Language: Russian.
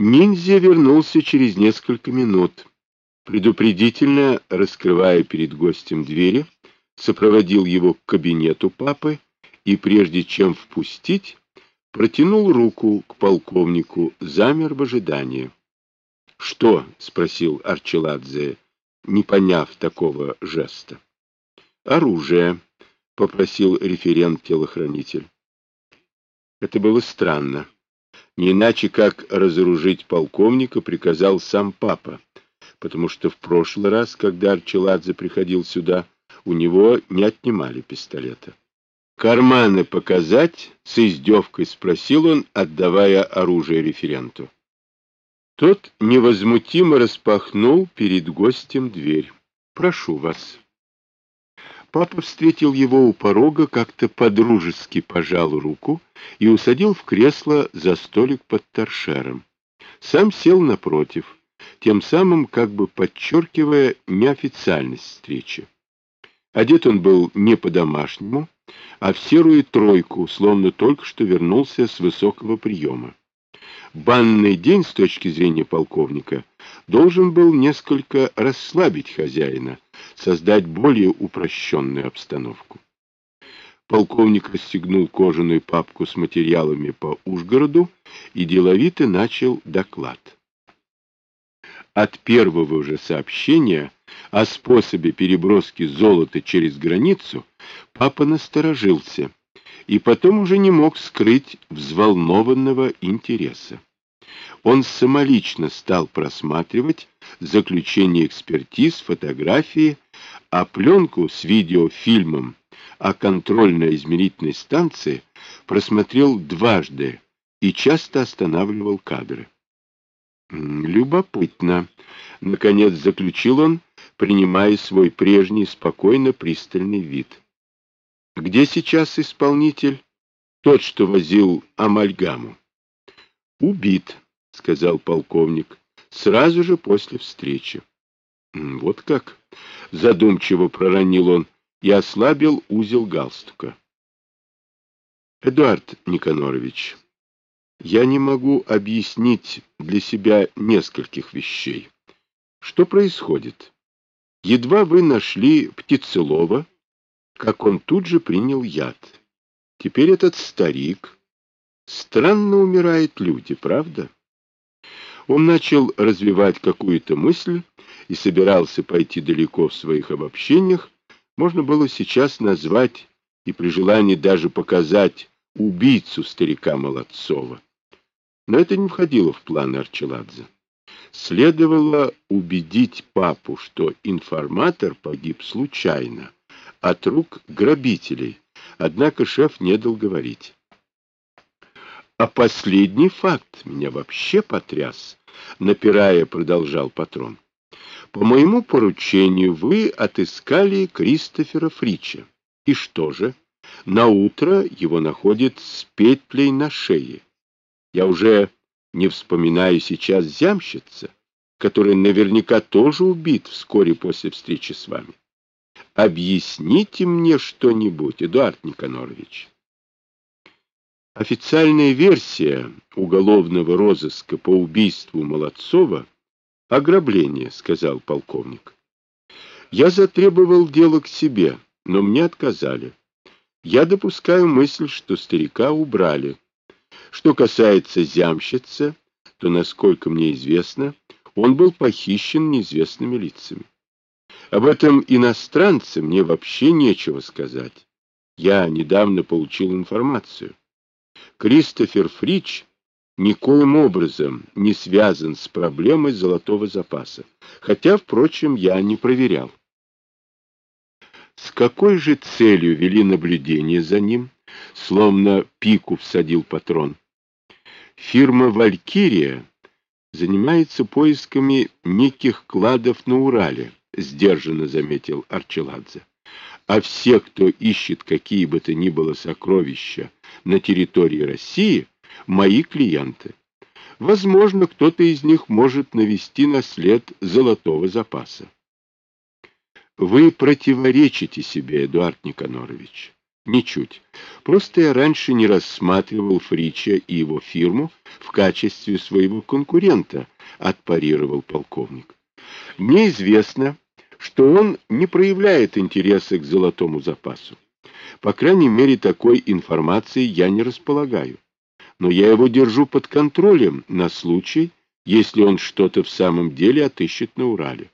Ниндзя вернулся через несколько минут. Предупредительно раскрывая перед гостем двери, сопроводил его к кабинету папы и, прежде чем впустить, протянул руку к полковнику, замер в ожидании. — Что? — спросил Арчеладзе, не поняв такого жеста. — Оружие, — попросил референт-телохранитель. Это было странно. Не иначе, как разоружить полковника, приказал сам папа, потому что в прошлый раз, когда Арчеладзе приходил сюда, у него не отнимали пистолета. «Карманы показать?» — с издевкой спросил он, отдавая оружие референту. Тот невозмутимо распахнул перед гостем дверь. «Прошу вас». Папа встретил его у порога, как-то подружески пожал руку и усадил в кресло за столик под торшером. Сам сел напротив, тем самым как бы подчеркивая неофициальность встречи. Одет он был не по-домашнему, а в серую тройку, словно только что вернулся с высокого приема. Банный день, с точки зрения полковника, должен был несколько расслабить хозяина, создать более упрощенную обстановку. Полковник расстегнул кожаную папку с материалами по Ужгороду и деловито начал доклад. От первого же сообщения о способе переброски золота через границу папа насторожился и потом уже не мог скрыть взволнованного интереса. Он самолично стал просматривать заключение экспертиз, фотографии, а пленку с видеофильмом о контрольно-измерительной станции просмотрел дважды и часто останавливал кадры. «Любопытно», — наконец заключил он, принимая свой прежний спокойно пристальный вид. «Где сейчас исполнитель? Тот, что возил амальгаму». «Убит», — сказал полковник, — «сразу же после встречи». «Вот как?» — задумчиво проронил он и ослабил узел галстука. «Эдуард Никанорович, я не могу объяснить для себя нескольких вещей. Что происходит? Едва вы нашли Птицелова, как он тут же принял яд. Теперь этот старик... Странно умирают люди, правда? Он начал развивать какую-то мысль и собирался пойти далеко в своих обобщениях. Можно было сейчас назвать и при желании даже показать убийцу старика Молодцова. Но это не входило в планы Арчеладзе. Следовало убедить папу, что информатор погиб случайно, от рук грабителей, однако шеф не дал говорить. А последний факт меня вообще потряс, напирая, продолжал патрон. По моему поручению вы отыскали Кристофера Фрича. И что же? На утро его находят с петлей на шее. Я уже не вспоминаю сейчас зямщица, который наверняка тоже убит вскоре после встречи с вами. Объясните мне что-нибудь, Эдуард Никонорович. Официальная версия уголовного розыска по убийству Молодцова — ограбление, — сказал полковник. Я затребовал дело к себе, но мне отказали. Я допускаю мысль, что старика убрали. Что касается зямщица, то, насколько мне известно, он был похищен неизвестными лицами. Об этом иностранце мне вообще нечего сказать. Я недавно получил информацию. Кристофер Фрич никоим образом не связан с проблемой золотого запаса, хотя, впрочем, я не проверял. С какой же целью вели наблюдение за ним? Словно пику всадил патрон. Фирма «Валькирия» занимается поисками неких кладов на Урале, сдержанно заметил Арчеладзе. А все, кто ищет какие бы то ни было сокровища на территории России, мои клиенты. Возможно, кто-то из них может навести на след золотого запаса. Вы противоречите себе, Эдуард Никонорович. Ничуть. Просто я раньше не рассматривал Фрича и его фирму в качестве своего конкурента, отпарировал полковник. Мне известно, что он не проявляет интереса к золотому запасу. По крайней мере, такой информации я не располагаю. Но я его держу под контролем на случай, если он что-то в самом деле отыщет на Урале.